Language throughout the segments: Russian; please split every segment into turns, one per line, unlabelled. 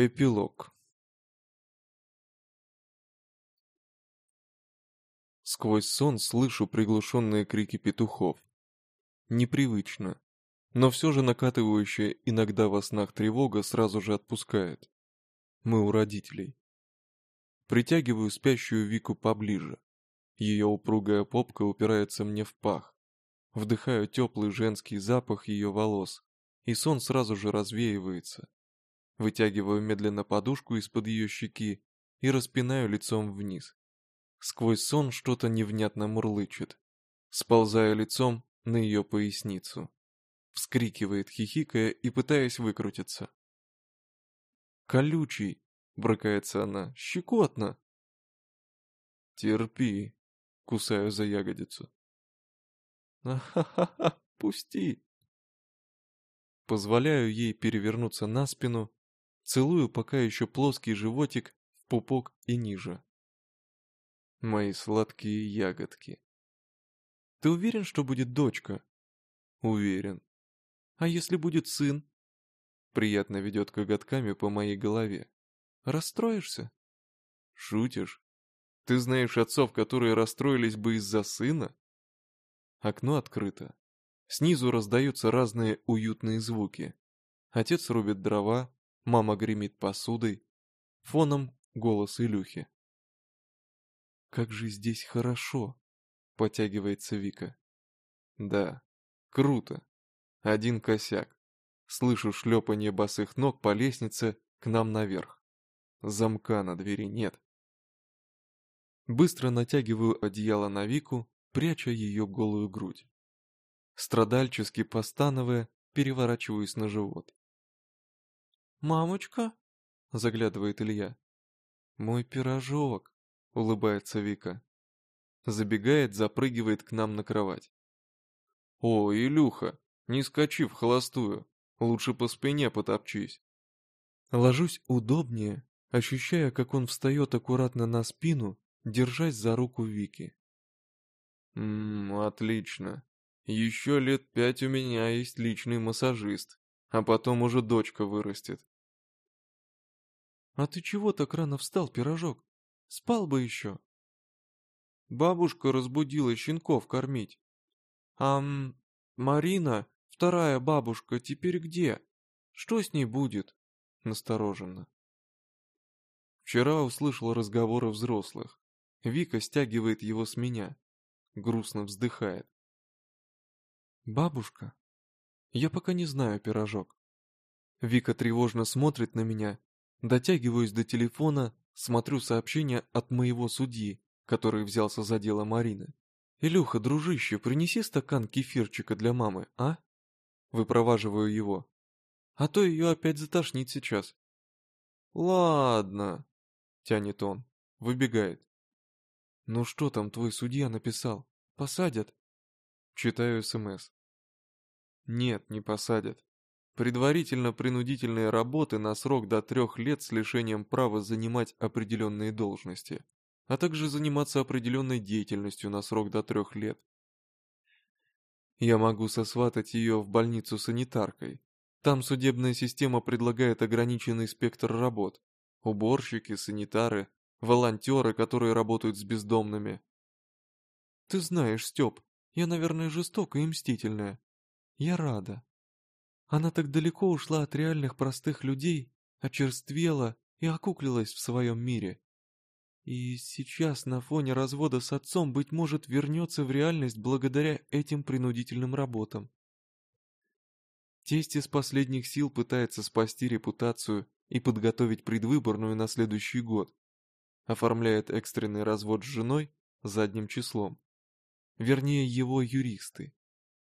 Эпилог Сквозь сон слышу приглушенные крики петухов. Непривычно, но все же накатывающая иногда во снах тревога сразу же отпускает. Мы у родителей. Притягиваю спящую Вику поближе. Ее упругая попка упирается мне в пах. Вдыхаю теплый женский запах ее волос, и сон сразу же развеивается. Вытягиваю медленно подушку из-под ее щеки и распинаю лицом вниз. Сквозь сон что-то невнятно мурлычет. Сползаю лицом на ее поясницу. Вскрикивает, хихикая и пытаясь выкрутиться. «Колючий!» — брыкается она. «Щекотно!» «Терпи!» — кусаю за ягодицу. «Ха-ха-ха! Пусти!» Позволяю ей перевернуться на спину, целую пока еще плоский животик в пупок и ниже. Мои сладкие ягодки. Ты уверен, что будет дочка? Уверен. А если будет сын? Приятно ведет коготками по моей голове. Расстроишься? Шутишь? Ты знаешь отцов, которые расстроились бы из-за сына? Окно открыто. Снизу раздаются разные уютные звуки. Отец рубит дрова, мама гремит посудой. Фоном голос Илюхи. «Как же здесь хорошо!» — потягивается Вика. «Да, круто. Один косяк. Слышу шлепанье босых ног по лестнице к нам наверх. Замка на двери нет. Быстро натягиваю одеяло на Вику, пряча ее голую грудь. Страдальчески постановая, переворачиваюсь на живот. «Мамочка?» — заглядывает Илья. «Мой пирожок!» — улыбается Вика. Забегает, запрыгивает к нам на кровать. «О, Илюха, не скачи в холостую, лучше по спине потопчись». Ложусь удобнее, ощущая, как он встает аккуратно на спину, держась за руку Вики. «Ммм, отлично. Еще лет пять у меня есть личный массажист, а потом уже дочка вырастет». «А ты чего так рано встал, пирожок? Спал бы еще». Бабушка разбудила щенков кормить. «Ам, Марина, вторая бабушка, теперь где? Что с ней будет?» Настороженно. Вчера услышал разговоры взрослых. Вика стягивает его с меня. Грустно вздыхает. «Бабушка? Я пока не знаю, пирожок». Вика тревожно смотрит на меня. Дотягиваюсь до телефона, смотрю сообщение от моего судьи, который взялся за дело Марины. «Илюха, дружище, принеси стакан кефирчика для мамы, а?» Выпроваживаю его. «А то ее опять затошнит сейчас». «Ладно», — тянет он, выбегает. «Ну что там твой судья написал? Посадят?» Читаю СМС. «Нет, не посадят. Предварительно-принудительные работы на срок до трех лет с лишением права занимать определенные должности, а также заниматься определенной деятельностью на срок до трех лет. Я могу сосватать ее в больницу санитаркой. Там судебная система предлагает ограниченный спектр работ. Уборщики, санитары, волонтеры, которые работают с бездомными. Ты знаешь, Степ, я, наверное, жестокая и мстительная. Я рада. Она так далеко ушла от реальных простых людей, очерствела и окуклилась в своем мире. И сейчас на фоне развода с отцом, быть может, вернется в реальность благодаря этим принудительным работам. Тесть из последних сил пытается спасти репутацию и подготовить предвыборную на следующий год, оформляет экстренный развод с женой задним числом. Вернее, его юристы.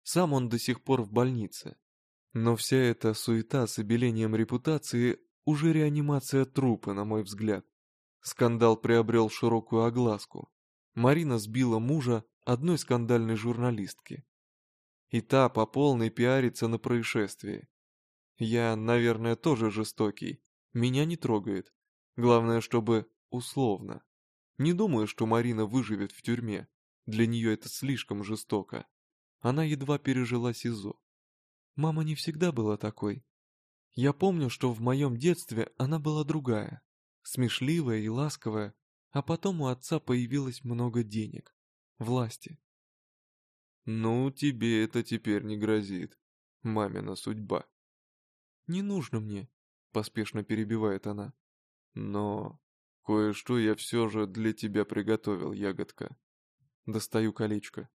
Сам он до сих пор в больнице. Но вся эта суета с обелением репутации уже реанимация трупа, на мой взгляд. Скандал приобрел широкую огласку. Марина сбила мужа одной скандальной журналистки. И та по полной пиарится на происшествии. Я, наверное, тоже жестокий. Меня не трогает. Главное, чтобы Условно. Не думаю, что Марина выживет в тюрьме. Для нее это слишком жестоко. Она едва пережила СИЗО. Мама не всегда была такой. Я помню, что в моем детстве она была другая, смешливая и ласковая, а потом у отца появилось много денег, власти. Ну, тебе это теперь не грозит, мамина судьба. Не нужно мне, поспешно перебивает она. Но кое-что я все же для тебя приготовил, ягодка. Достаю колечко.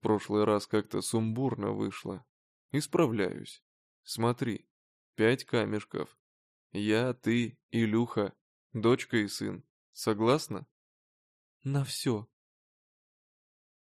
В прошлый раз как-то сумбурно вышло. Исправляюсь. Смотри, пять камешков. Я, ты, Илюха, дочка и сын. Согласна? На все,